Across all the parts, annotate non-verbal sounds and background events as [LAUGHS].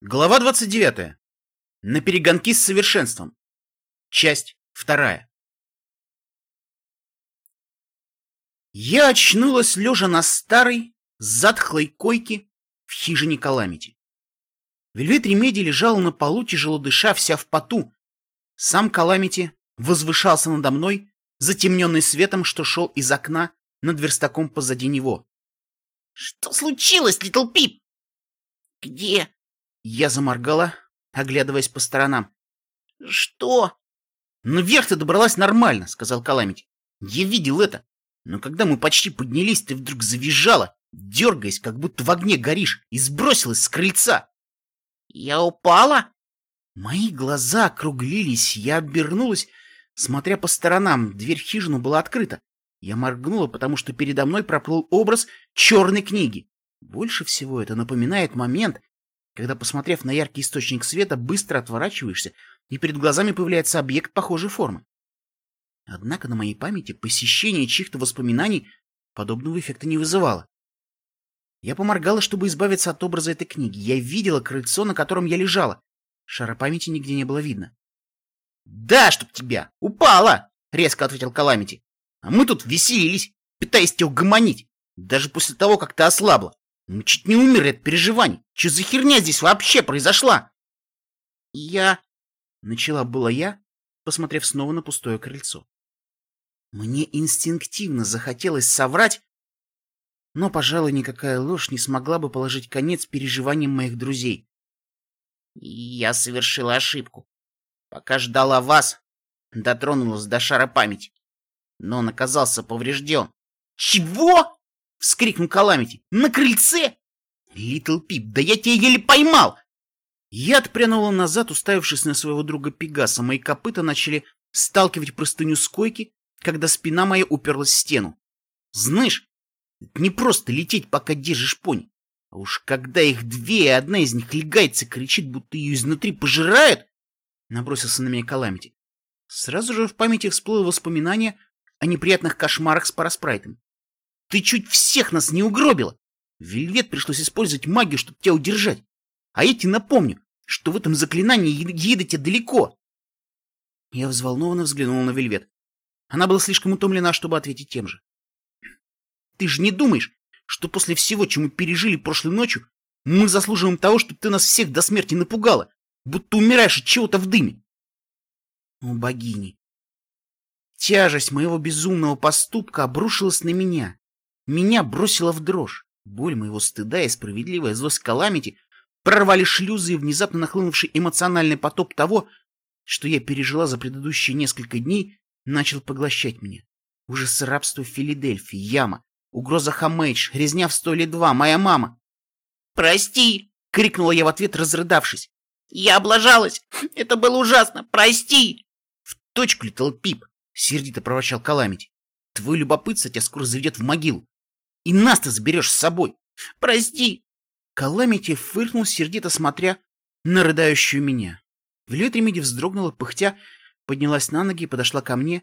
Глава 29. На перегонки с совершенством. Часть вторая. Я очнулась лежа на старой, затхлой койке в хижине Каламити. Вельвет Ремеди лежал на полу, тяжело дыша, вся в поту. Сам Каламити возвышался надо мной, затемненный светом, что шел из окна над верстаком позади него. — Что случилось, Литл Пип? — Где? Я заморгала, оглядываясь по сторонам. «Что?» «Ну, вверх ты добралась нормально», — сказал Каламити. «Я видел это. Но когда мы почти поднялись, ты вдруг завизжала, дергаясь, как будто в огне горишь, и сбросилась с крыльца». «Я упала?» Мои глаза округлились, я обернулась, смотря по сторонам. Дверь в хижину была открыта. Я моргнула, потому что передо мной проплыл образ черной книги. Больше всего это напоминает момент, когда, посмотрев на яркий источник света, быстро отворачиваешься, и перед глазами появляется объект похожей формы. Однако на моей памяти посещение чьих-то воспоминаний подобного эффекта не вызывало. Я поморгала, чтобы избавиться от образа этой книги. Я видела крыльцо, на котором я лежала. Шара памяти нигде не было видно. — Да, чтоб тебя! Упала! — резко ответил Каламити. — А мы тут веселились, пытаясь тебя угомонить, даже после того, как ты ослабла. Мы чуть не умерли от переживаний. Что за херня здесь вообще произошла? Я... Начала была я, посмотрев снова на пустое крыльцо. Мне инстинктивно захотелось соврать, но, пожалуй, никакая ложь не смогла бы положить конец переживаниям моих друзей. Я совершила ошибку. Пока ждала вас, дотронулась до шара памяти. Но он оказался поврежден. «Чего?» — вскрикнул Каламити. «На крыльце? Литл Пип, да я тебя еле поймал!» Я отпрянула назад, уставившись на своего друга Пегаса. Мои копыта начали сталкивать простыню с койки, когда спина моя уперлась в стену. Знаешь, это не просто лететь, пока держишь пони. А уж когда их две, и одна из них легается, кричит, будто ее изнутри пожирают, набросился на меня Каламити. Сразу же в памяти всплыло воспоминание о неприятных кошмарах с параспрайтом. Ты чуть всех нас не угробила. Вельвет пришлось использовать магию, чтобы тебя удержать. А я тебе напомню, что в этом заклинании едете далеко. Я взволнованно взглянул на Вельвет. Она была слишком утомлена, чтобы ответить тем же. Ты же не думаешь, что после всего, чем мы пережили прошлой ночью, мы заслуживаем того, чтобы ты нас всех до смерти напугала, будто умираешь от чего-то в дыме? О, богини! Тяжесть моего безумного поступка обрушилась на меня. Меня бросило в дрожь. Боль моего стыда и справедливая злость Каламити прорвали шлюзы и внезапно нахлынувший эмоциональный потоп того, что я пережила за предыдущие несколько дней, начал поглощать меня. Ужас рабства Филадельфии, яма, угроза Хамейдж, резня в столе два, моя мама. «Прости!» — крикнула я в ответ, разрыдавшись. «Я облажалась! [LAUGHS] Это было ужасно! Прости!» «В точку, Литл Пип!» — сердито проворчал Каламити. «Твой любопытство тебя скоро заведет в могилу. И нас ты заберешь с собой. Прости. Каламити фыркнул, сердито смотря на рыдающую меня. Вилет Ремиди вздрогнула, пыхтя, поднялась на ноги и подошла ко мне,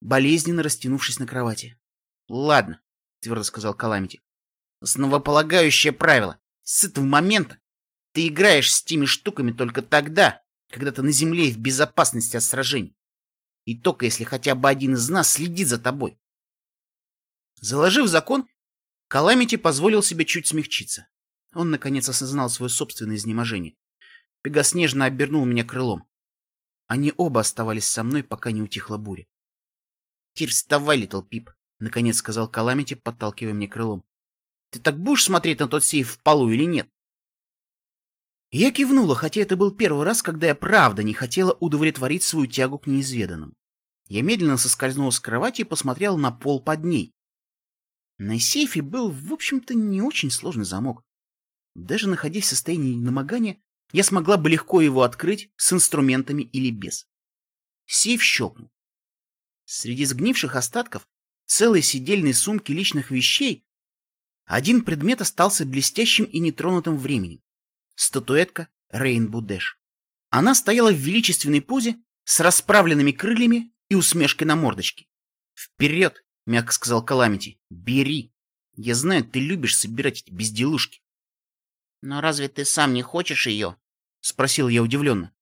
болезненно растянувшись на кровати. — Ладно, — твердо сказал Каламити. — Основополагающее правило. С этого момента ты играешь с теми штуками только тогда, когда ты на земле и в безопасности от сражений. И только если хотя бы один из нас следит за тобой. Заложив закон, Каламити позволил себе чуть смягчиться. Он, наконец, осознал свое собственное изнеможение. Пегас нежно обернул меня крылом. Они оба оставались со мной, пока не утихла буря. — Теперь вставай, Литл Пип, — наконец сказал Каламити, подталкивая мне крылом. — Ты так будешь смотреть на тот сейф в полу или нет? Я кивнула, хотя это был первый раз, когда я правда не хотела удовлетворить свою тягу к неизведанным. Я медленно соскользнула с кровати и посмотрела на пол под ней. На сейфе был, в общем-то, не очень сложный замок. Даже находясь в состоянии намогания, я смогла бы легко его открыть с инструментами или без. Сейф щелкнул. Среди сгнивших остатков целой сидельной сумки личных вещей один предмет остался блестящим и нетронутым временем. Статуэтка Рейнбу Дэш. Она стояла в величественной позе с расправленными крыльями и усмешкой на мордочке. Вперед! — мягко сказал Каламити. — Бери. Я знаю, ты любишь собирать эти безделушки. — Но разве ты сам не хочешь ее? — спросил я удивленно.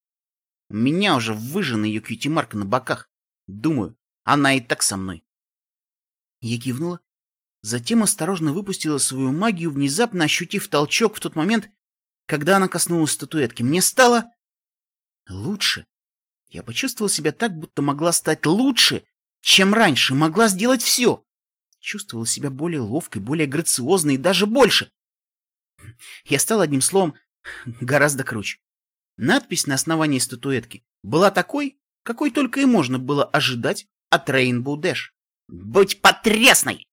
У меня уже выжжена ее кьюти-марка на боках. Думаю, она и так со мной. Я кивнула, затем осторожно выпустила свою магию, внезапно ощутив толчок в тот момент, когда она коснулась статуэтки. Мне стало лучше. Я почувствовала себя так, будто могла стать лучше, чем раньше, могла сделать все. Чувствовала себя более ловкой, более грациозной и даже больше. Я стала, одним словом, гораздо круче. Надпись на основании статуэтки была такой, какой только и можно было ожидать от Rainbow Dash. «Будь потрясной!»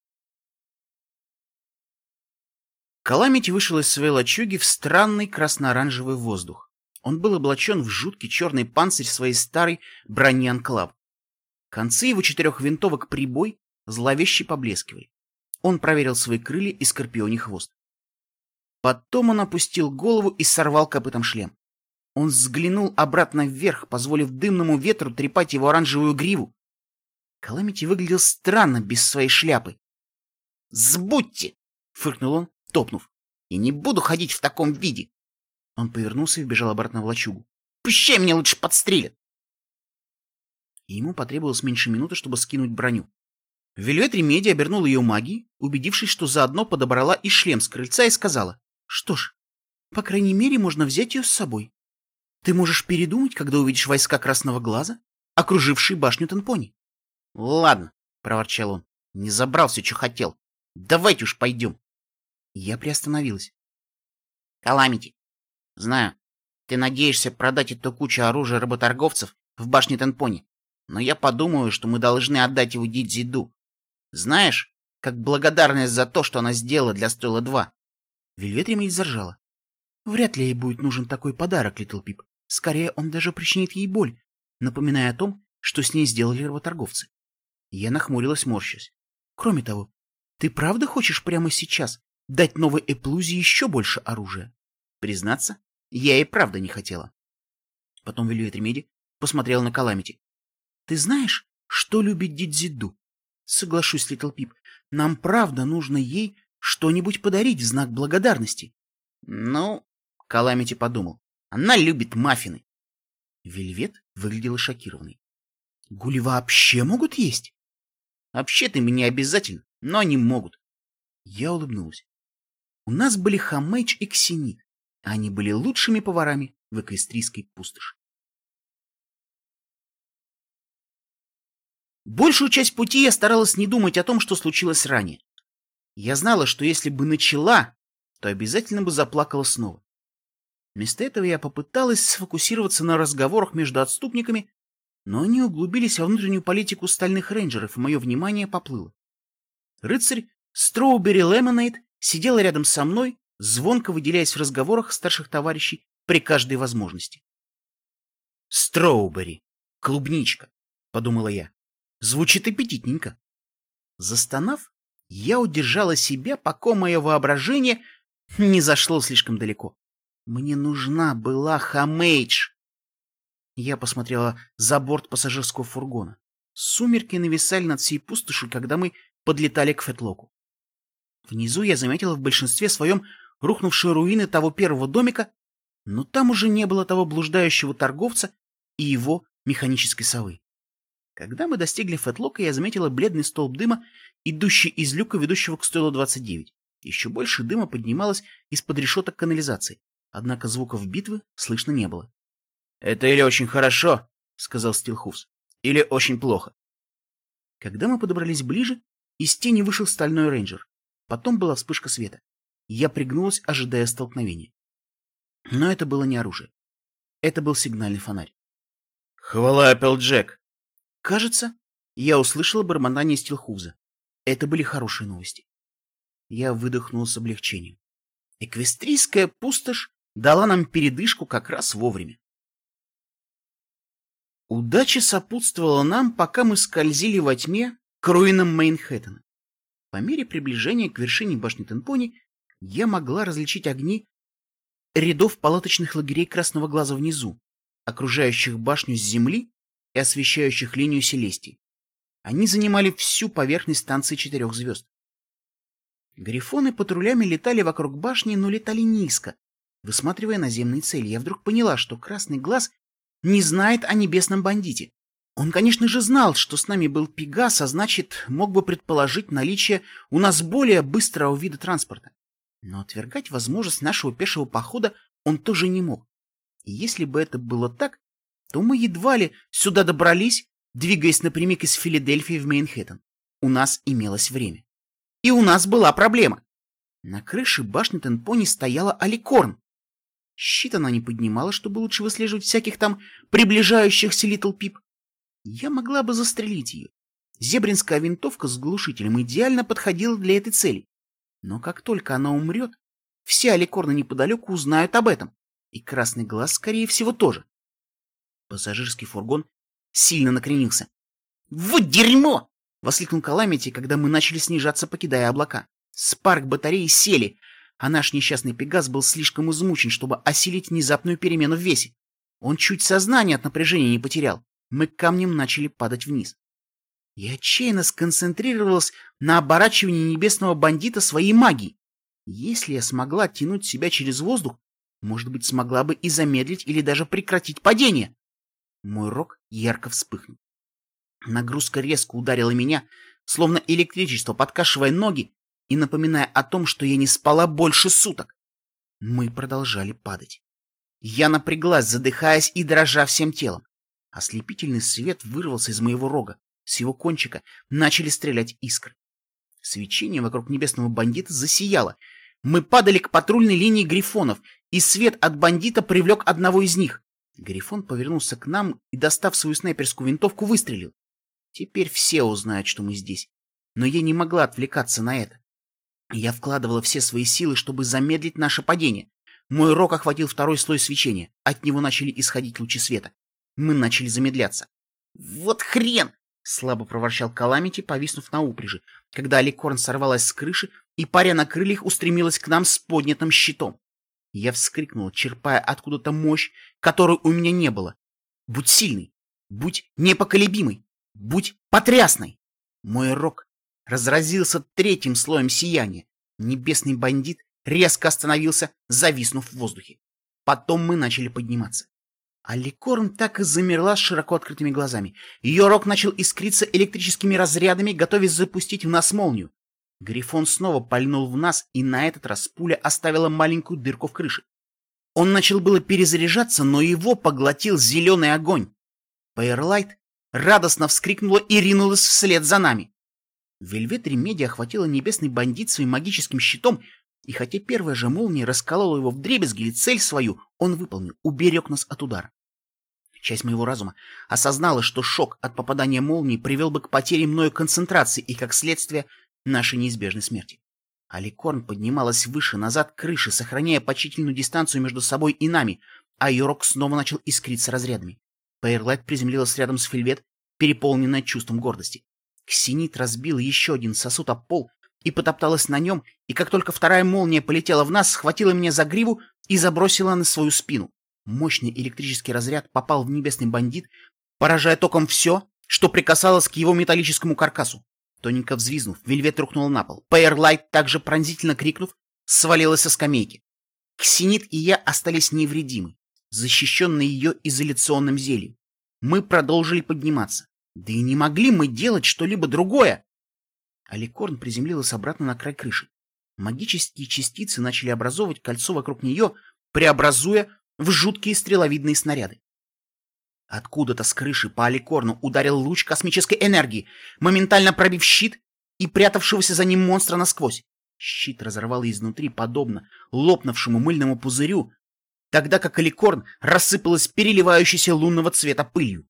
Каламити вышел из своей лачуги в странный красно-оранжевый воздух. Он был облачен в жуткий черный панцирь своей старой брони Анклав. Концы его четырех винтовок прибой зловеще поблескивали. Он проверил свои крылья и скорпионий хвост. Потом он опустил голову и сорвал копытом шлем. Он взглянул обратно вверх, позволив дымному ветру трепать его оранжевую гриву. Каламити выглядел странно без своей шляпы. «Сбудьте!» — фыркнул он, топнув. «И не буду ходить в таком виде!» Он повернулся и вбежал обратно в лачугу. «Пущай меня лучше подстрелят!» И ему потребовалось меньше минуты, чтобы скинуть броню. Вельвет Ремеди обернула ее магией, убедившись, что заодно подобрала и шлем с крыльца и сказала, «Что ж, по крайней мере, можно взять ее с собой. Ты можешь передумать, когда увидишь войска Красного Глаза, окружившие башню Тенпони. — Ладно, — проворчал он, — не забрал все, что хотел. Давайте уж пойдем. Я приостановилась. — Каламити, знаю, ты надеешься продать эту кучу оружия работорговцев в башне Тенпони, но я подумаю, что мы должны отдать его Дидзиду. Знаешь, как благодарность за то, что она сделала для Стойла 2. Вельвет Ремель заржала. Вряд ли ей будет нужен такой подарок, Литл Пип. Скорее, он даже причинит ей боль, напоминая о том, что с ней сделали работорговцы. Я нахмурилась, морщась. Кроме того, ты правда хочешь прямо сейчас дать новой Эплузе еще больше оружия? Признаться, я и правда не хотела. Потом Ремеди посмотрел на Каламити. Ты знаешь, что любит Дитзи Ду? Соглашусь, Литл Пип, нам правда нужно ей что-нибудь подарить в знак благодарности. Ну, Каламити подумал. Она любит маффины. Вельвет выглядела шокированной. Гули вообще могут есть? Вообще-то им не обязательно, но они могут. Я улыбнулась. У нас были Хамэйдж и Ксенит. Они были лучшими поварами в эквестрийской пустоши. Большую часть пути я старалась не думать о том, что случилось ранее. Я знала, что если бы начала, то обязательно бы заплакала снова. Вместо этого я попыталась сфокусироваться на разговорах между отступниками, но они углубились во внутреннюю политику стальных рейнджеров, и мое внимание поплыло. Рыцарь Строубери Лемонейд сидел рядом со мной, звонко выделяясь в разговорах старших товарищей при каждой возможности. «Строубери, клубничка», — подумала я. Звучит аппетитненько. Застонав, я удержала себя, пока мое воображение не зашло слишком далеко. Мне нужна была Хамейдж. Я посмотрела за борт пассажирского фургона. Сумерки нависали над всей пустошью, когда мы подлетали к Фетлоку. Внизу я заметила в большинстве своем рухнувшие руины того первого домика, но там уже не было того блуждающего торговца и его механической совы. Когда мы достигли Фетлока, я заметила бледный столб дыма, идущий из люка, ведущего к стойлу 29. Еще больше дыма поднималось из-под решеток канализации однако звуков битвы слышно не было. — Это или очень хорошо, — сказал Стилхуфс, — или очень плохо. Когда мы подобрались ближе, из тени вышел стальной рейнджер. Потом была вспышка света. Я пригнулась, ожидая столкновения. Но это было не оружие. Это был сигнальный фонарь. «Хвала, Эпплджек!» Кажется, я услышала бормотание Стилхуза. Это были хорошие новости. Я выдохнул с облегчением. Эквестрийская пустошь дала нам передышку как раз вовремя. Удача сопутствовала нам, пока мы скользили во тьме к руинам Мейнхэттена. По мере приближения к вершине башни Тенпони я могла различить огни рядов палаточных лагерей Красного Глаза внизу, окружающих башню с земли и освещающих линию Селестии. Они занимали всю поверхность станции четырех звезд. Грифоны патрулями летали вокруг башни, но летали низко, Высматривая наземные цели, я вдруг поняла, что красный глаз не знает о небесном бандите. Он, конечно же, знал, что с нами был Пегас, а значит, мог бы предположить наличие у нас более быстрого вида транспорта. Но отвергать возможность нашего пешего похода он тоже не мог. И если бы это было так, то мы едва ли сюда добрались, двигаясь напрямик из Филадельфии в Мейнхэттен. У нас имелось время. И у нас была проблема. На крыше башни Тенпони стояла Аликорн. Щит она не поднимала, чтобы лучше выслеживать всяких там приближающихся Литл Пип. Я могла бы застрелить ее. Зебринская винтовка с глушителем идеально подходила для этой цели. Но как только она умрет, все Аликорны неподалеку узнают об этом. И Красный Глаз, скорее всего, тоже. Пассажирский фургон сильно накренился. «Вот дерьмо!» — воскликнул Каламити, когда мы начали снижаться, покидая облака. Спарк батареи сели, а наш несчастный Пегас был слишком измучен, чтобы осилить внезапную перемену в весе. Он чуть сознание от напряжения не потерял. Мы камнем начали падать вниз. Я отчаянно сконцентрировалась на оборачивании небесного бандита своей магией. Если я смогла тянуть себя через воздух, может быть, смогла бы и замедлить или даже прекратить падение. Мой рог ярко вспыхнул. Нагрузка резко ударила меня, словно электричество, подкашивая ноги и напоминая о том, что я не спала больше суток. Мы продолжали падать. Я напряглась, задыхаясь и дрожа всем телом. Ослепительный свет вырвался из моего рога. С его кончика начали стрелять искры. Свечение вокруг небесного бандита засияло. Мы падали к патрульной линии грифонов, и свет от бандита привлек одного из них. Грифон повернулся к нам и, достав свою снайперскую винтовку, выстрелил. Теперь все узнают, что мы здесь. Но я не могла отвлекаться на это. Я вкладывала все свои силы, чтобы замедлить наше падение. Мой рог охватил второй слой свечения. От него начали исходить лучи света. Мы начали замедляться. «Вот хрен!» — слабо проворчал Каламити, повиснув на упряжи, когда Аликорн сорвалась с крыши и, паря на крыльях, устремилась к нам с поднятым щитом. Я вскрикнул, черпая откуда-то мощь, которой у меня не было. «Будь сильный! Будь непоколебимый! Будь потрясной!» Мой рог разразился третьим слоем сияния. Небесный бандит резко остановился, зависнув в воздухе. Потом мы начали подниматься. Аликорн так и замерла с широко открытыми глазами. Ее рог начал искриться электрическими разрядами, готовясь запустить в нас молнию. Грифон снова пальнул в нас, и на этот раз пуля оставила маленькую дырку в крыше. Он начал было перезаряжаться, но его поглотил зеленый огонь. Пейерлайт радостно вскрикнула и ринулась вслед за нами. Вельвет Ремеди охватила небесный бандит своим магическим щитом, и хотя первая же молния расколола его в дребезги или цель свою, он выполнил, уберег нас от удара. Часть моего разума осознала, что шок от попадания молнии привел бы к потере мною концентрации и, как следствие, нашей неизбежной смерти. Аликорн поднималась выше, назад крыши, сохраняя почтительную дистанцию между собой и нами, а ее рог снова начал искриться разрядами. Пейрлайт приземлилась рядом с Фильвет, переполненная чувством гордости. Ксенит разбил еще один сосуд об пол и потопталась на нем, и как только вторая молния полетела в нас, схватила меня за гриву и забросила на свою спину. Мощный электрический разряд попал в небесный бандит, поражая током все, что прикасалось к его металлическому каркасу. Тоненько взвизнув, Вельвет рухнула на пол. Пейерлайт, также пронзительно крикнув, свалилась со скамейки. Ксенит и я остались невредимы, защищенные ее изоляционным зельем. Мы продолжили подниматься. Да и не могли мы делать что-либо другое. Аликорн приземлилась обратно на край крыши. Магические частицы начали образовывать кольцо вокруг нее, преобразуя в жуткие стреловидные снаряды. Откуда-то с крыши по Аликорну ударил луч космической энергии, моментально пробив щит и прятавшегося за ним монстра насквозь. Щит разорвал изнутри, подобно лопнувшему мыльному пузырю, тогда как Аликорн рассыпалась переливающейся лунного цвета пылью.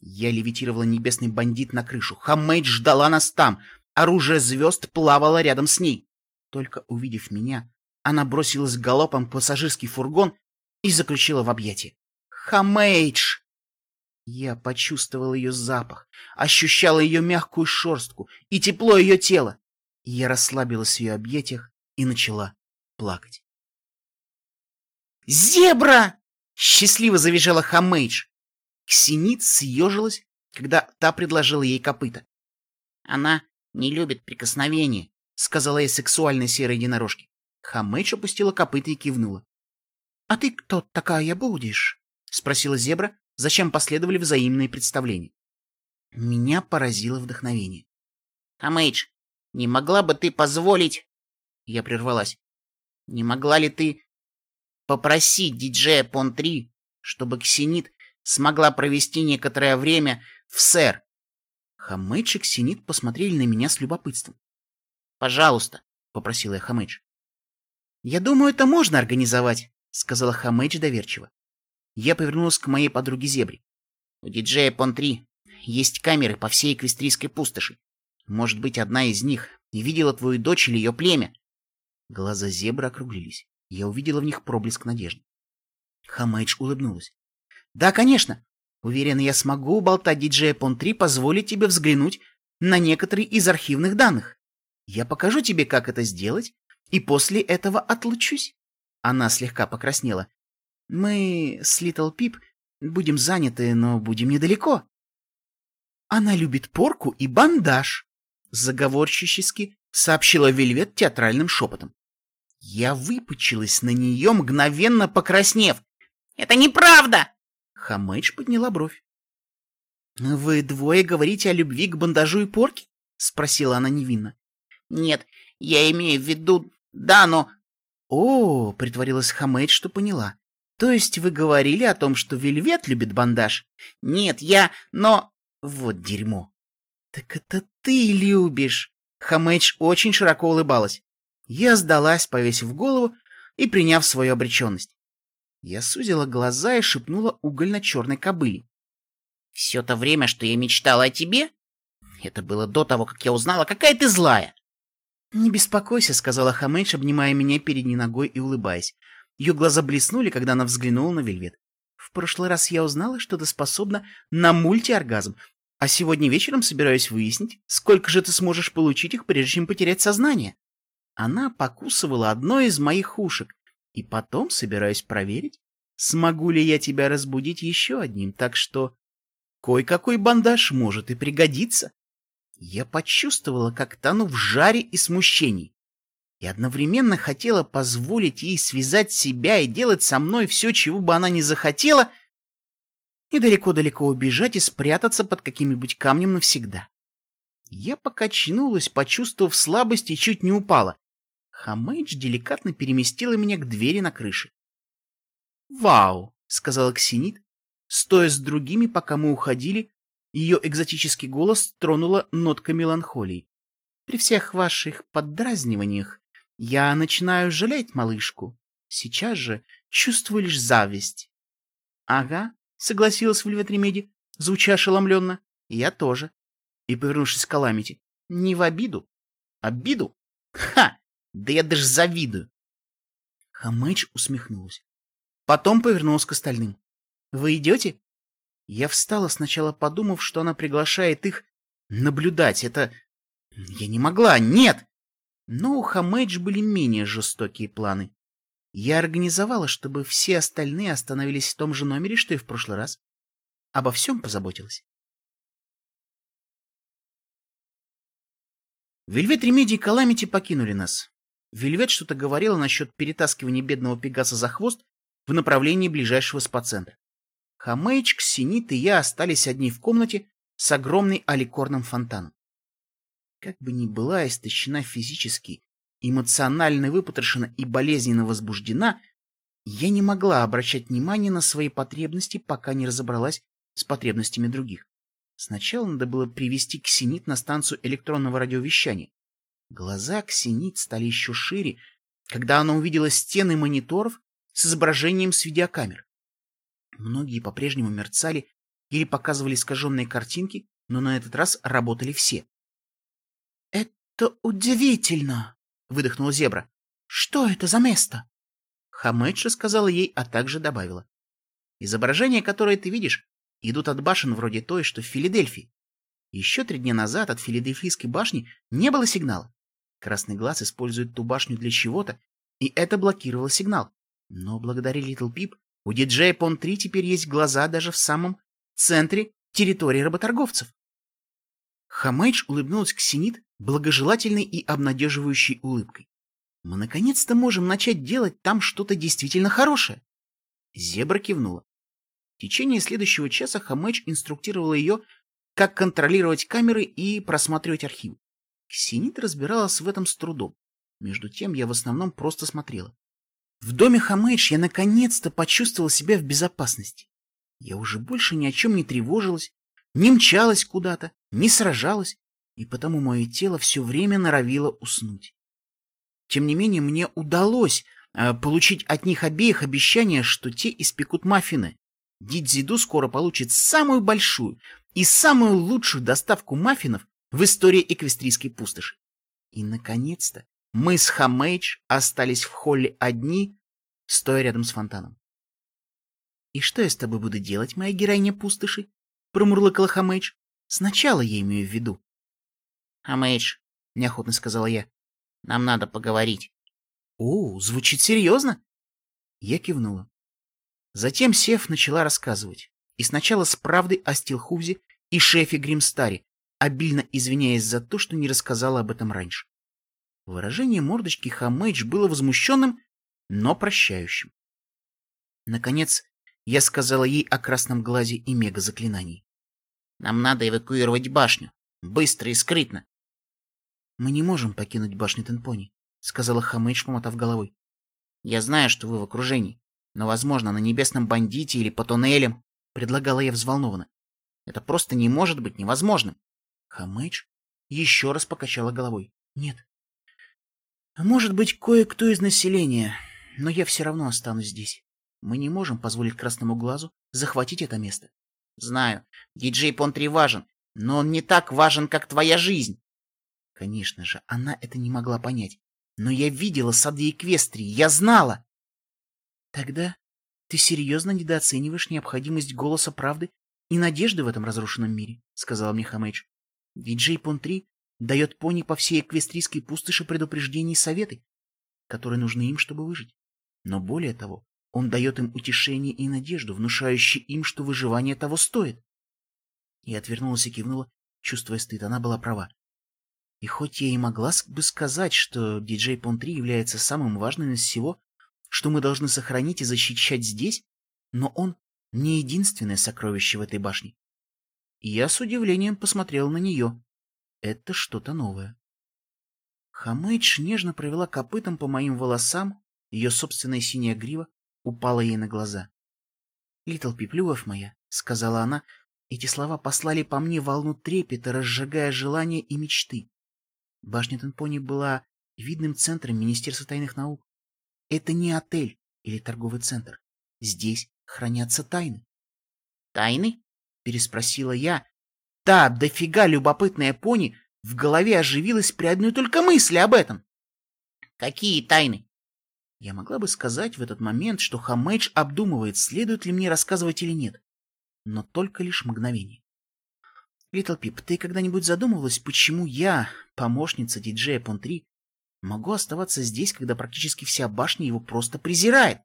Я левитировала небесный бандит на крышу. Хаммейд ждала нас там. Оружие звезд плавало рядом с ней. Только увидев меня, она бросилась галопом в пассажирский фургон и заключила в объятия. Хамейдж! Я почувствовал ее запах, ощущала ее мягкую шерстку и тепло ее тела. Я расслабилась в ее объятиях и начала плакать. «Зебра!» — счастливо завизжала Хамейдж. Ксенит съежилась, когда та предложила ей копыта. «Она не любит прикосновения», — сказала ей сексуальная серая единорожки. Хамейдж опустила копыта и кивнула. «А ты кто такая будешь?» — спросила зебра, зачем последовали взаимные представления. Меня поразило вдохновение. «Хамэйдж, не могла бы ты позволить...» Я прервалась. «Не могла ли ты попросить диджея Пон-3, чтобы Ксенит смогла провести некоторое время в сэр?» Хамэдж и Ксенит посмотрели на меня с любопытством. «Пожалуйста», — попросила я Хамэдж. «Я думаю, это можно организовать», — сказала Хамэдж доверчиво. Я повернулась к моей подруге Зебре. «У диджея Пон-3 есть камеры по всей эквестрийской пустоши. Может быть, одна из них и видела твою дочь или ее племя?» Глаза Зебры округлились. Я увидела в них проблеск надежды. Хамэдж улыбнулась. «Да, конечно. Уверена, я смогу уболтать диджея Пон-3 позволить тебе взглянуть на некоторые из архивных данных. Я покажу тебе, как это сделать, и после этого отлучусь. Она слегка покраснела. Мы с Литл Пип будем заняты, но будем недалеко. Она любит порку и бандаж, заговорщически сообщила Вельвет театральным шепотом. Я выпучилась на нее, мгновенно покраснев. «Это неправда!» Хамэдж подняла бровь. «Вы двое говорите о любви к бандажу и порке?» — спросила она невинно. «Нет, я имею в виду... Да, но...» «О!» — притворилась Хамэдж, что поняла. «То есть вы говорили о том, что Вельвет любит бандаж?» «Нет, я... Но...» «Вот дерьмо!» «Так это ты любишь!» Хамэдж очень широко улыбалась. Я сдалась, повесив голову и приняв свою обреченность. Я сузила глаза и шепнула угольно-черной кобыле. «Все то время, что я мечтала о тебе, это было до того, как я узнала, какая ты злая!» «Не беспокойся», — сказала Хамэдж, обнимая меня передней ногой и улыбаясь. Ее глаза блеснули, когда она взглянула на Вельвет. «В прошлый раз я узнала, что ты способна на мультиоргазм, а сегодня вечером собираюсь выяснить, сколько же ты сможешь получить их, прежде чем потерять сознание». Она покусывала одно из моих ушек, и потом собираюсь проверить, смогу ли я тебя разбудить еще одним, так что кое-какой бандаж может и пригодиться. Я почувствовала, как тону в жаре и смущении, и одновременно хотела позволить ей связать себя и делать со мной все, чего бы она ни захотела, и далеко-далеко убежать и спрятаться под каким-нибудь камнем навсегда. Я покачнулась, почувствовав слабость и чуть не упала. Хамэйдж деликатно переместила меня к двери на крыше. «Вау!» — сказала Ксенит, стоя с другими, пока мы уходили, ее экзотический голос тронула нотка меланхолии. При всех ваших поддразниваниях я начинаю жалеть малышку. Сейчас же чувствую лишь зависть. — Ага, — согласилась Вельвет Ремеди, звуча ошеломленно. — Я тоже. И, повернувшись к Каламити, — не в обиду. Обиду? Ха! Да я даже завидую. Хамэч усмехнулась. Потом повернулась к остальным. — Вы идете? Я встала, сначала подумав, что она приглашает их наблюдать. Это... Я не могла, нет! Но у Хамэдж были менее жестокие планы. Я организовала, чтобы все остальные остановились в том же номере, что и в прошлый раз. Обо всем позаботилась. Вельвет Ремеди и Каламити покинули нас. Вельвет что-то говорила насчет перетаскивания бедного Пегаса за хвост в направлении ближайшего спа-центра. Хамейч, Ксенит и я остались одни в комнате с огромной аликорным фонтаном. Как бы ни была истощена физически, эмоционально выпотрошена и болезненно возбуждена, я не могла обращать внимание на свои потребности, пока не разобралась с потребностями других. Сначала надо было привести Ксенит на станцию электронного радиовещания. Глаза Ксенит стали еще шире, когда она увидела стены мониторов с изображением с видеокамер. Многие по-прежнему мерцали или показывали искаженные картинки, но на этот раз работали все. — Это удивительно! — выдохнула зебра. — Что это за место? Хамедж рассказала ей, а также добавила. — Изображения, которые ты видишь, идут от башен вроде той, что в Филадельфии. Еще три дня назад от Филадельфийской башни не было сигнала. Красный глаз использует ту башню для чего-то, и это блокировало сигнал. Но благодаря Литл Пип у диджея Пон-3 теперь есть глаза даже в самом центре территории работорговцев. Хамэйдж улыбнулась к Синит благожелательной и обнадеживающей улыбкой. Мы наконец-то можем начать делать там что-то действительно хорошее. Зебра кивнула. В течение следующего часа Хамэч инструктировала ее, как контролировать камеры и просматривать архивы. Ксенит разбиралась в этом с трудом. Между тем я в основном просто смотрела. В доме Хамэйдж я наконец-то почувствовала себя в безопасности. Я уже больше ни о чем не тревожилась, не мчалась куда-то, не сражалась, и потому мое тело все время норовило уснуть. Тем не менее, мне удалось э, получить от них обеих обещание, что те испекут маффины. Дидзиду скоро получит самую большую и самую лучшую доставку маффинов в истории эквестрийской пустоши. И, наконец-то, мы с Хамейдж остались в холле одни, стоя рядом с фонтаном. — И что я с тобой буду делать, моя героиня пустоши? — промурлыкала Хамейдж. — Сначала я имею в виду. — Хамейдж, — неохотно сказала я, — нам надо поговорить. — О, звучит серьезно. Я кивнула. Затем Сев начала рассказывать. И сначала с правдой о Стилхузе и шефе Гримстаре, обильно извиняясь за то, что не рассказала об этом раньше. Выражение мордочки Хамэйдж было возмущенным, но прощающим. Наконец, я сказала ей о красном глазе и мега-заклинании. «Нам надо эвакуировать башню. Быстро и скрытно». «Мы не можем покинуть башню Тенпони», — сказала Хамэйдж, помотав головой. «Я знаю, что вы в окружении, но, возможно, на небесном бандите или по туннелям», — предлагала я взволнованно. «Это просто не может быть невозможным». Хамэйдж еще раз покачала головой. «Нет, может быть, кое-кто из населения, но я все равно останусь здесь. Мы не можем позволить Красному Глазу захватить это место. Знаю, диджей Понтри важен, но он не так важен, как твоя жизнь. Конечно же, она это не могла понять. Но я видела сады Эквестрии, я знала. Тогда ты серьезно недооцениваешь необходимость голоса правды и надежды в этом разрушенном мире, сказала мне Хамэдж. Диджей Понтри дает пони по всей эквестрийской пустоши предупреждения и советы, которые нужны им, чтобы выжить. Но более того, он дает им утешение и надежду, внушающие им, что выживание того стоит. И отвернулась и кивнула, чувствуя стыд. Она была права. И хоть я и могла бы сказать, что диджей Пон-3 является самым важным из всего, что мы должны сохранить и защищать здесь, но он не единственное сокровище в этой башне. Я с удивлением посмотрел на нее. Это что-то новое. Хамэйдж нежно провела копытом по моим волосам, ее собственная синяя грива упала ей на глаза. — Литл Пип, любовь моя, — сказала она, — эти слова послали по мне волну трепета, разжигая желания и мечты. Башня Тенпони была видным центром Министерства тайных наук. Это не отель или торговый центр. Здесь хранятся тайны. — Тайны? — переспросила я, Та дофига любопытная пони в голове оживилась при одной только мысли об этом. Какие тайны? Я могла бы сказать в этот момент, что Хамэдж обдумывает, следует ли мне рассказывать или нет. Но только лишь мгновение. Литл Пип, ты когда-нибудь задумывалась, почему я, помощница диджея Пон-3, могу оставаться здесь, когда практически вся башня его просто презирает?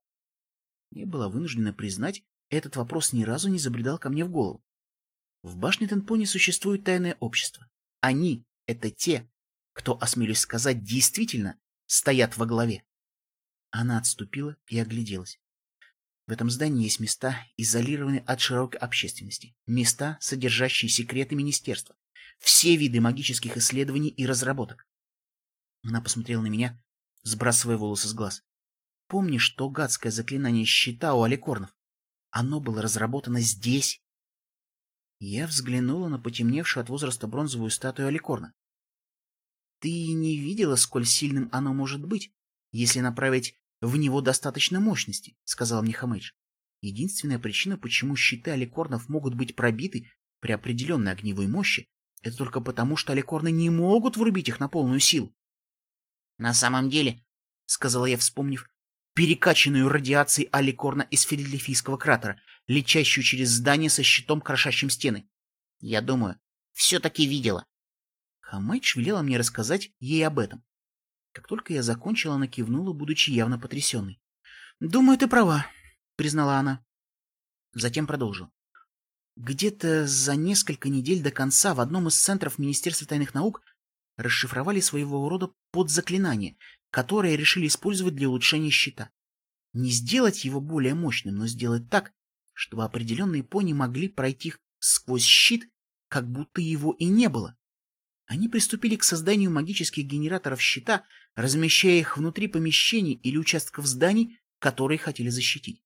Я была вынуждена признать, этот вопрос ни разу не забредал ко мне в голову. В башне Тенпони существует тайное общество. Они — это те, кто, осмелюсь сказать, действительно стоят во главе. Она отступила и огляделась. В этом здании есть места, изолированные от широкой общественности, места, содержащие секреты министерства, все виды магических исследований и разработок. Она посмотрела на меня, сбрасывая волосы с глаз. Помнишь то гадское заклинание щита у аликорнов? Оно было разработано здесь я взглянула на потемневшую от возраста бронзовую статую Аликорна. Ты не видела, сколь сильным оно может быть, если направить в него достаточно мощности, сказал мне Хамэдж. Единственная причина, почему щиты аликорнов могут быть пробиты при определенной огневой мощи, это только потому, что аликорны не могут врубить их на полную силу. На самом деле, сказала я, вспомнив, перекачанную радиацией аликорна из Филадельфийского кратера, летящую через здание со щитом, крошащим стены. Я думаю, все-таки видела. Хамэдж велела мне рассказать ей об этом. Как только я закончила, она кивнула, будучи явно потрясенной. — Думаю, ты права, — признала она. Затем продолжила. Где-то за несколько недель до конца в одном из центров Министерства тайных наук расшифровали своего рода подзаклинание, которое решили использовать для улучшения щита. Не сделать его более мощным, но сделать так, чтобы определенные пони могли пройти сквозь щит, как будто его и не было. Они приступили к созданию магических генераторов щита, размещая их внутри помещений или участков зданий, которые хотели защитить.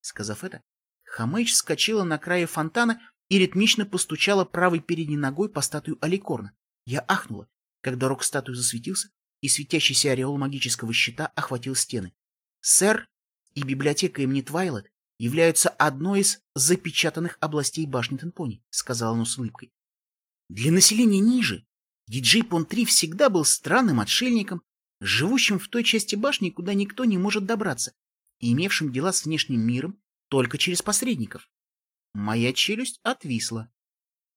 Сказав это, Хамэйч вскочила на крае фонтана и ритмично постучала правой передней ногой по статую Аликорна. Я ахнула, когда рог статуи засветился, и светящийся ореол магического щита охватил стены. Сэр и библиотека имени Твайлет являются одной из запечатанных областей башни Тенпони, сказала он с улыбкой. Для населения ниже диджей Пон-3 всегда был странным отшельником, живущим в той части башни, куда никто не может добраться, и имевшим дела с внешним миром только через посредников. Моя челюсть отвисла.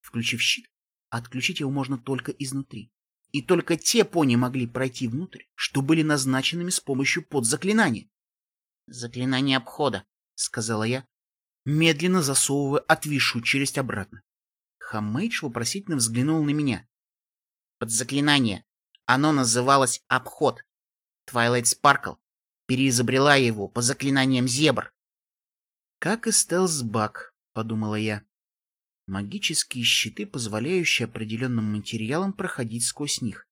Включив щит, отключить его можно только изнутри. И только те пони могли пройти внутрь, что были назначенными с помощью подзаклинания. «Заклинание обхода», — сказала я, медленно засовывая отвисшую челюсть обратно. Хаммейдж вопросительно взглянул на меня. «Под заклинание. Оно называлось обход. Твайлайт Спаркл переизобрела его по заклинаниям зебр». «Как и стелс-бак», — подумала я. Магические щиты, позволяющие определенным материалам проходить сквозь них.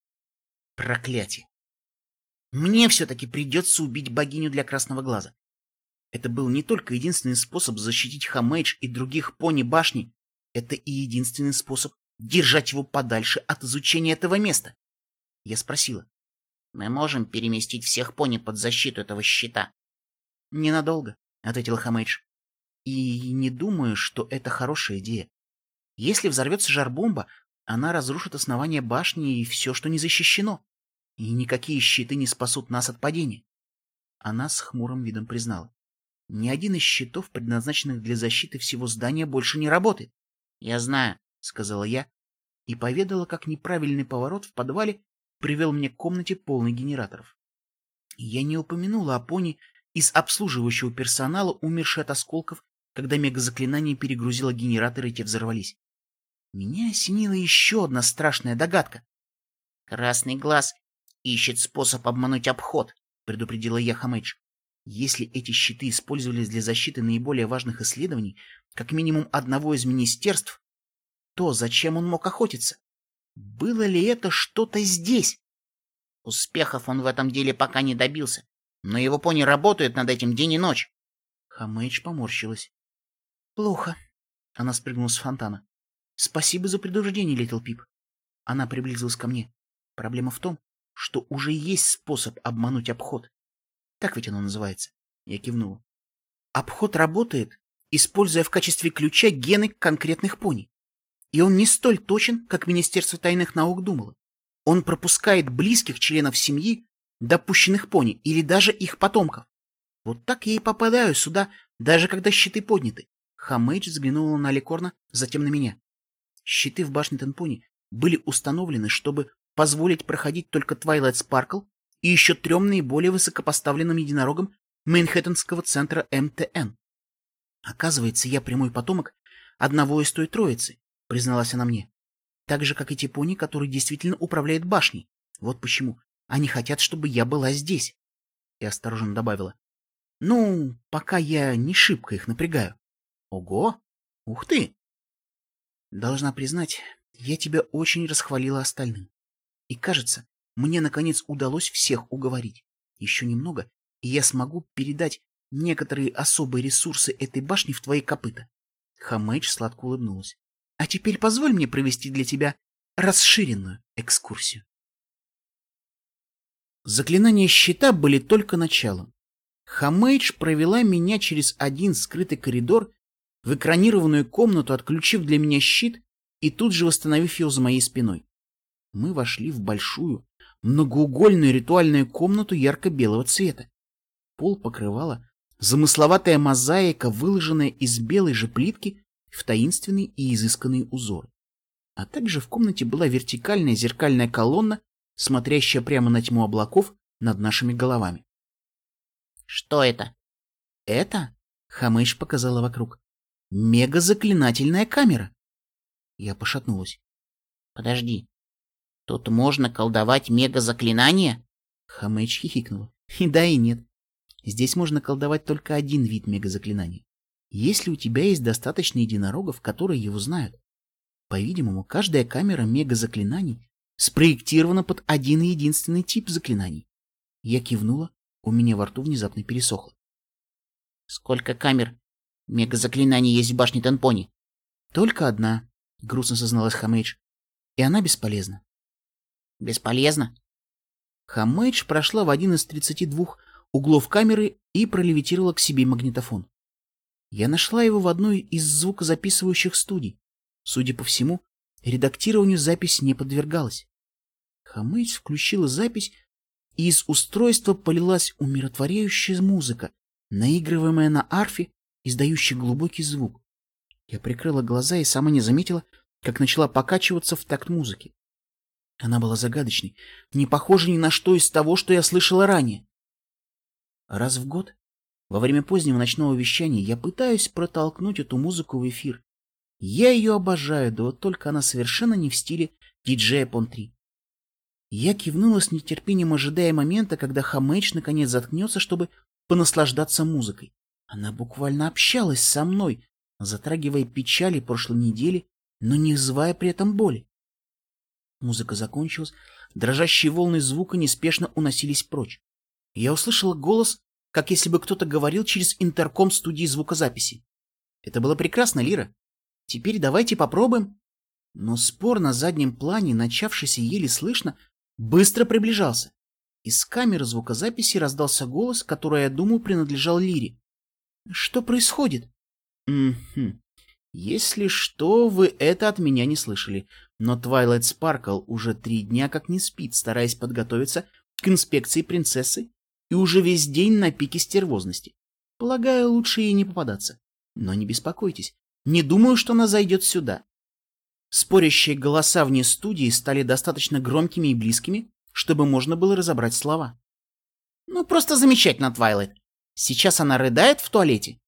Проклятие! Мне все-таки придется убить богиню для красного глаза. Это был не только единственный способ защитить Хамейдж и других пони башни, это и единственный способ держать его подальше от изучения этого места. Я спросила. Мы можем переместить всех пони под защиту этого щита? Ненадолго, ответил Хамейдж. И не думаю, что это хорошая идея. Если взорвется жар-бомба, она разрушит основание башни и все, что не защищено. И никакие щиты не спасут нас от падения. Она с хмурым видом признала. Ни один из щитов, предназначенных для защиты всего здания, больше не работает. — Я знаю, — сказала я, и поведала, как неправильный поворот в подвале привел мне к комнате полной генераторов. Я не упомянула о пони из обслуживающего персонала, умершей от осколков, когда мегазаклинание перегрузило генераторы и те взорвались. Меня осенила еще одна страшная догадка. «Красный глаз ищет способ обмануть обход», — предупредила я Хамэдж. Если эти щиты использовались для защиты наиболее важных исследований, как минимум одного из министерств, то зачем он мог охотиться? Было ли это что-то здесь? Успехов он в этом деле пока не добился, но его пони работают над этим день и ночь. Хамэдж поморщилась. Плохо. Она спрыгнула с фонтана. Спасибо за предупреждение, Литл Пип. Она приблизилась ко мне. Проблема в том, что уже есть способ обмануть обход. Так ведь оно называется. Я кивнула. Обход работает, используя в качестве ключа гены конкретных пони. И он не столь точен, как Министерство тайных наук думало. Он пропускает близких членов семьи, допущенных пони, или даже их потомков. Вот так я и попадаю сюда, даже когда щиты подняты. Хамэйдж взглянула на Ликорна, затем на меня. Щиты в башне Тенпони были установлены, чтобы позволить проходить только Твайлайт Спаркл и еще трем наиболее высокопоставленным единорогам Мэнхэттенского центра МТН. Оказывается, я прямой потомок одного из той троицы, призналась она мне. Так же, как и те пони, которые действительно управляют башней. Вот почему. Они хотят, чтобы я была здесь. И осторожно добавила. Ну, пока я не шибко их напрягаю. Ого! Ух ты! Должна признать, я тебя очень расхвалила остальным. И кажется, мне, наконец, удалось всех уговорить. Еще немного, и я смогу передать некоторые особые ресурсы этой башни в твои копыта. Хамэйдж сладко улыбнулась. А теперь позволь мне провести для тебя расширенную экскурсию. Заклинания щита были только началом. Хамэйдж провела меня через один скрытый коридор в экранированную комнату, отключив для меня щит и тут же восстановив его за моей спиной. Мы вошли в большую, многоугольную ритуальную комнату ярко-белого цвета. Пол покрывала замысловатая мозаика, выложенная из белой же плитки в таинственные и изысканные узоры. А также в комнате была вертикальная зеркальная колонна, смотрящая прямо на тьму облаков над нашими головами. — Что это? — Это? — Хамэш показала вокруг. Мега-заклинательная камера. Я пошатнулась. Подожди. Тут можно колдовать мега-заклинания? Хамэч хихикнула. И [LAUGHS] да, и нет. Здесь можно колдовать только один вид мегазаклинания. Если у тебя есть достаточно единорогов, которые его знают. По-видимому, каждая камера мегазаклинаний спроектирована под один и единственный тип заклинаний. Я кивнула, у меня во рту внезапно пересохло. Сколько камер мегазаклинаний есть в башне Тенпони? Только одна, грустно созналась Хамейдж. И она бесполезна. Бесполезно? Хамейдж прошла в один из тридцати двух углов камеры и пролевитировала к себе магнитофон. Я нашла его в одной из звукозаписывающих студий. Судя по всему, редактированию запись не подвергалась. Хамейдж включила запись, и из устройства полилась умиротворяющая музыка, наигрываемая на арфе, издающая глубокий звук. Я прикрыла глаза и сама не заметила, как начала покачиваться в такт музыки. Она была загадочной, не похожей ни на что из того, что я слышала ранее. Раз в год, во время позднего ночного вещания, я пытаюсь протолкнуть эту музыку в эфир. Я ее обожаю, да вот только она совершенно не в стиле диджея Пон-3. Я кивнула с нетерпением, ожидая момента, когда Хамэч наконец заткнется, чтобы понаслаждаться музыкой. Она буквально общалась со мной, затрагивая печали прошлой недели, но не вызывая при этом боли. Музыка закончилась, дрожащие волны звука неспешно уносились прочь. Я услышала голос, как если бы кто-то говорил через интерком студии звукозаписи. Это было прекрасно, Лира. Теперь давайте попробуем. Но спор на заднем плане, начавшийся еле слышно, быстро приближался. Из камеры звукозаписи раздался голос, который, я думал, принадлежал Лире. Что происходит? Угу. Если что, вы это от меня не слышали. Но Твайлайт Спаркл уже три дня как не спит, стараясь подготовиться к инспекции принцессы, и уже весь день на пике стервозности. Полагаю, лучше ей не попадаться. Но не беспокойтесь, не думаю, что она зайдет сюда. Спорящие голоса вне студии стали достаточно громкими и близкими, чтобы можно было разобрать слова. Ну, просто замечательно, Твайлайт. Сейчас она рыдает в туалете.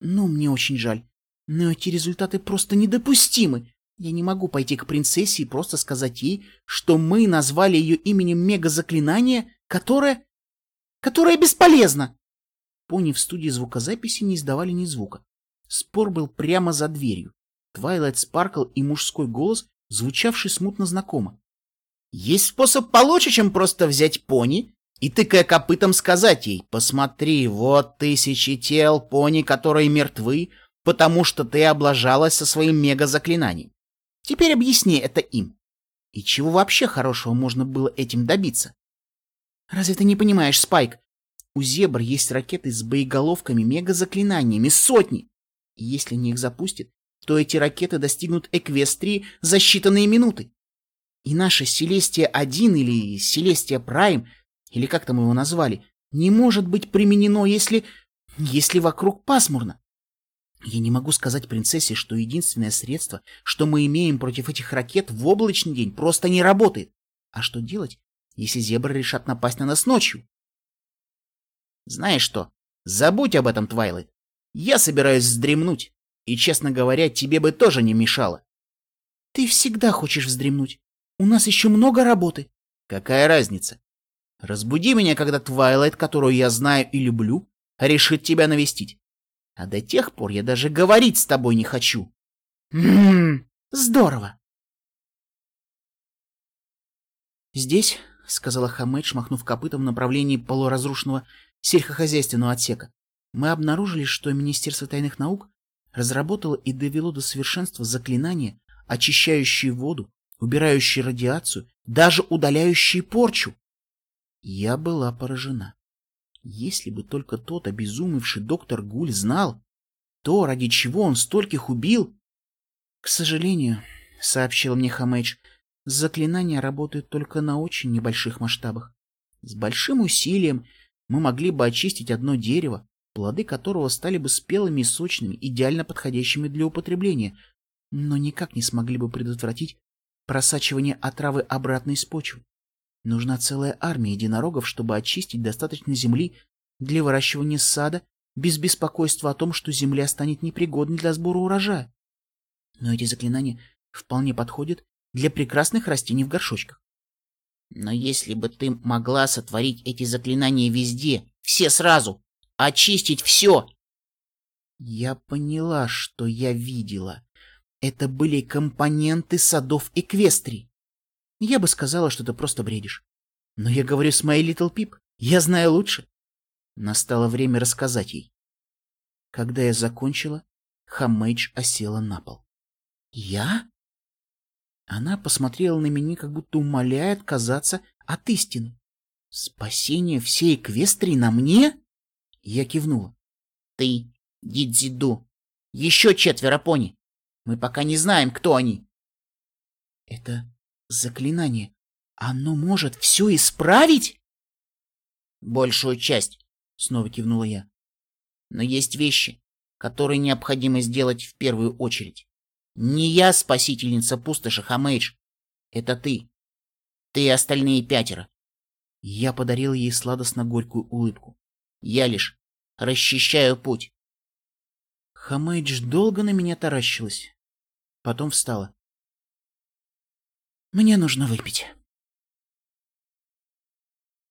Ну, мне очень жаль. Но эти результаты просто недопустимы. Я не могу пойти к принцессе и просто сказать ей, что мы назвали ее именем мега-заклинания, которое... которое бесполезно. Пони в студии звукозаписи не издавали ни звука. Спор был прямо за дверью. Твайлайт Спаркл и мужской голос, звучавший смутно знакомо. Есть способ получше, чем просто взять пони и, тыкая копытом, сказать ей, посмотри, вот тысячи тел пони, которые мертвы, потому что ты облажалась со своим мега-заклинанием. Теперь объясни это им. И чего вообще хорошего можно было этим добиться? Разве ты не понимаешь, Спайк? У зебр есть ракеты с боеголовками мега-заклинаниями, сотни. Если они их запустят, то эти ракеты достигнут Эквестрии за считанные минуты. И наша Селестия-1 или Селестия Прайм, или как там его назвали, не может быть применено, если... если вокруг пасмурно. Я не могу сказать принцессе, что единственное средство, что мы имеем против этих ракет в облачный день, просто не работает. А что делать, если зебры решат напасть на нас ночью? Знаешь что, забудь об этом, Твайлайт. Я собираюсь вздремнуть, и, честно говоря, тебе бы тоже не мешало. Ты всегда хочешь вздремнуть. У нас еще много работы. Какая разница? Разбуди меня, когда Твайлайт, которую я знаю и люблю, решит тебя навестить. А до тех пор я даже говорить с тобой не хочу. Ммм, здорово. Здесь, — сказала Хамэдж, махнув копытом в направлении полуразрушенного сельскохозяйственного отсека, мы обнаружили, что Министерство тайных наук разработало и довело до совершенства заклинания, очищающие воду, убирающие радиацию, даже удаляющие порчу. Я была поражена. Если бы только тот обезумевший доктор Гуль знал, то, ради чего он стольких убил... К сожалению, — сообщил мне Хамэдж, — заклинания работают только на очень небольших масштабах. С большим усилием мы могли бы очистить одно дерево, плоды которого стали бы спелыми и сочными, идеально подходящими для употребления, но никак не смогли бы предотвратить просачивание отравы обратно из почвы. Нужна целая армия единорогов, чтобы очистить достаточно земли для выращивания сада без беспокойства о том, что земля станет непригодной для сбора урожая. Но эти заклинания вполне подходят для прекрасных растений в горшочках. Но если бы ты могла сотворить эти заклинания везде, все сразу, очистить все. Я поняла, что я видела. Это были компоненты садов Эквестрии. Я бы сказала, что ты просто бредишь. Но я говорю с моей Литл Пип. Я знаю лучше. Настало время рассказать ей. Когда я закончила, Хамейдж осела на пол. «Я?» Она посмотрела на меня, как будто умоляя отказаться от истины. «Спасение всей Эквестрии на мне?» Я кивнула. «Ты, Дидзиду, еще четверо пони. Мы пока не знаем, кто они». «Это заклинание. Оно может все исправить?» «Большую часть», — снова кивнула я. «Но есть вещи, которые необходимо сделать в первую очередь. Не я спасительница пустоши, Хамейдж. Это ты. Ты и остальные пятеро. Я подарил ей сладостно-горькую улыбку. Я лишь расчищаю путь. Хамейдж долго на меня таращилась. Потом встала. Мне нужно выпить.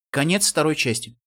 Конец второй части.